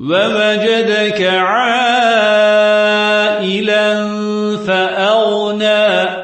ووجدك عائلا فأغنى